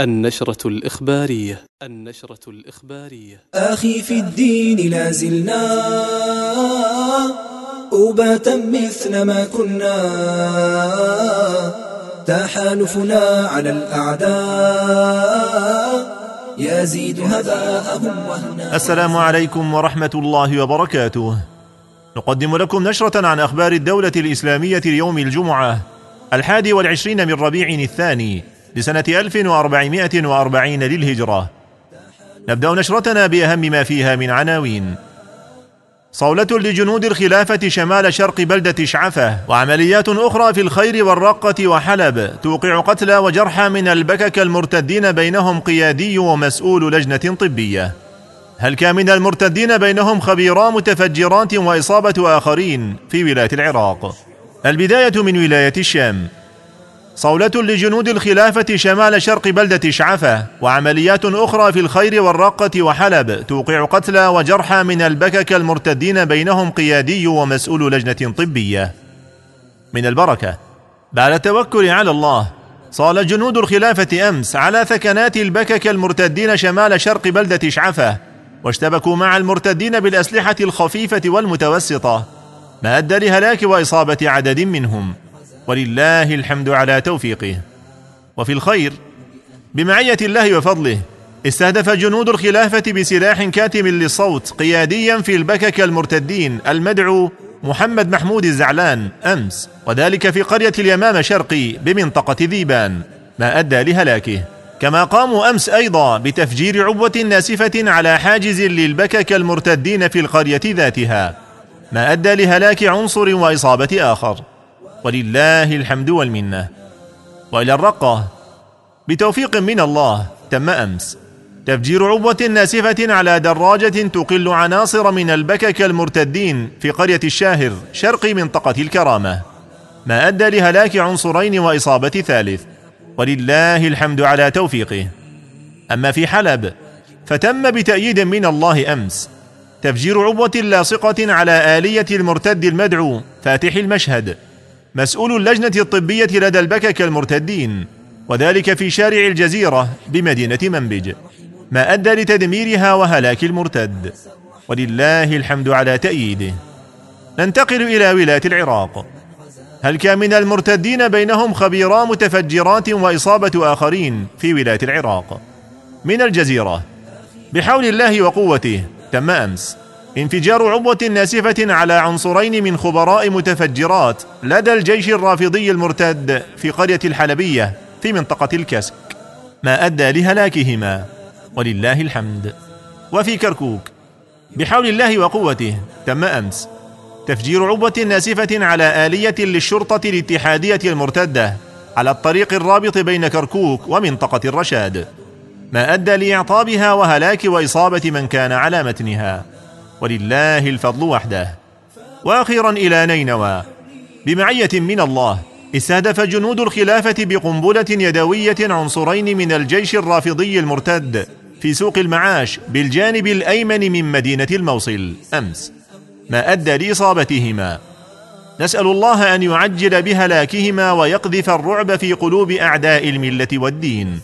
النشرة الإخبارية النشرة الإخبارية. أخي في الدين لا زلنا أوباتا مثل ما كنا. تحالفنا على الأعداء يزيد هباءهم وهنا. السلام عليكم ورحمة الله وبركاته. نقدم لكم نشرة عن أخبار الدولة الإسلامية ليوم الجمعة الحادي والعشرين من ربيع الثاني. لسنة 1440 للهجرة. نبدأ نشرتنا بأهم ما فيها من عناوين. صولة لجنود الخلافة شمال شرق بلدة شعفة وعمليات أخرى في الخير والرقة وحلب. توقع قتلى وجرحى من البكك المرتدين بينهم قيادي ومسؤول لجنة طبية. هل كان من المرتدين بينهم خبيرا متفجرات وإصابة آخرين في ولاية العراق؟ البداية من ولاية الشام. صولة لجنود الخلافة شمال شرق بلدة شعفة وعمليات أخرى في الخير والرقة وحلب توقع قتلى وجرحى من البكك المرتدين بينهم قيادي ومسؤول لجنة طبية. من البركة بعد التوكل على الله صال جنود الخلافة أمس على ثكنات البكك المرتدين شمال شرق بلدة شعفة واشتبكوا مع المرتدين بالأسلحة الخفيفة والمتوسطة ما أدى لهلاك وإصابة عدد منهم. ولله الحمد على توفيقه. وفي الخير بمعية الله وفضله استهدف جنود الخلافة بسلاح كاتم للصوت قياديا في البكك المرتدين المدعو محمد محمود الزعلان أمس. وذلك في قرية اليمام شرقي بمنطقة ذيبان ما أدى لهلاكه. كما قاموا أمس أيضا بتفجير عبوة ناسفة على حاجز للبكك المرتدين في القرية ذاتها ما أدى لهلاك عنصر وإصابة آخر. ولله الحمد والمنة. وإلى الرقة. بتوفيق من الله تم أمس. تفجير عبوة ناسفة على دراجة تقل عناصر من البكك المرتدين في قرية الشاهر شرق منطقة الكرامة. ما أدى لهلاك عنصرين وإصابة ثالث. ولله الحمد على توفيقه. أما في حلب فتم بتأييد من الله أمس. تفجير عبوة لاصقة على آلية المرتد المدعو فاتح المشهد. مسؤول اللجنة الطبية لدى البكك المرتدين وذلك في شارع الجزيرة بمدينة منبج. ما أدى لتدميرها وهلاك المرتد. ولله الحمد على تأييده. ننتقل إلى ولاية العراق. هل كان من المرتدين بينهم خبيرا متفجرات وإصابة آخرين في ولاية العراق؟ من الجزيرة. بحول الله وقوته تم أمس. انفجار عبوة ناسفة على عنصرين من خبراء متفجرات لدى الجيش الرافضي المرتد في قرية الحلبية في منطقة الكسك. ما أدى لهلاكهما. ولله الحمد. وفي كركوك بحول الله وقوته تم أمس تفجير عبوة ناسفة على آلية للشرطة الاتحادية المرتدة على الطريق الرابط بين كركوك ومنطقة الرشاد. ما أدى لإعطابها وهلاك وإصابة من كان على متنها. ولله الفضل وحده. وأخيرا إلى نينوى. بمعية من الله استهدف جنود الخلافة بقنبلة يدوية عنصرين من الجيش الرافضي المرتد في سوق المعاش بالجانب الأيمن من مدينة الموصل. أمس. ما أدى لإصابتهما. نسأل الله أن يعجل بهلاكهما ويقذف الرعب في قلوب أعداء الملة والدين.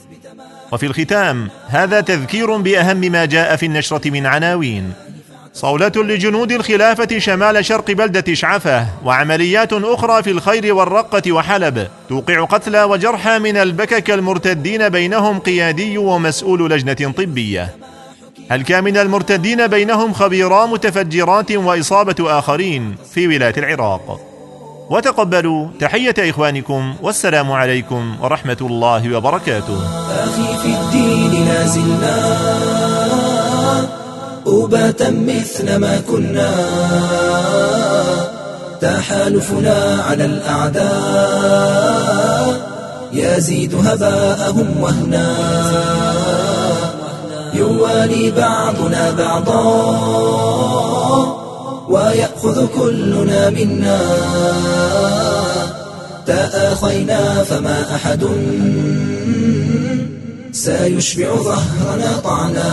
وفي الختام هذا تذكير بأهم ما جاء في النشرة من عناوين. صولة لجنود الخلافة شمال شرق بلدة شعفة وعمليات أخرى في الخير والرقة وحلب. توقع قتلى وجرحى من البكك المرتدين بينهم قيادي ومسؤول لجنة طبية. هل كان من المرتدين بينهم خبيرا متفجرات وإصابة آخرين في ولاية العراق؟ وتقبلوا تحية إخوانكم والسلام عليكم ورحمة الله وبركاته. أخي في الدين لا أوباتا مثل ما كنا. تحالفنا على الأعداء. يزيد هباءهم وهنا. يوالي بعضنا بعضا. ويأخذ كلنا منا. تآخينا فما أحد. سيشبع ظهرنا طعنا.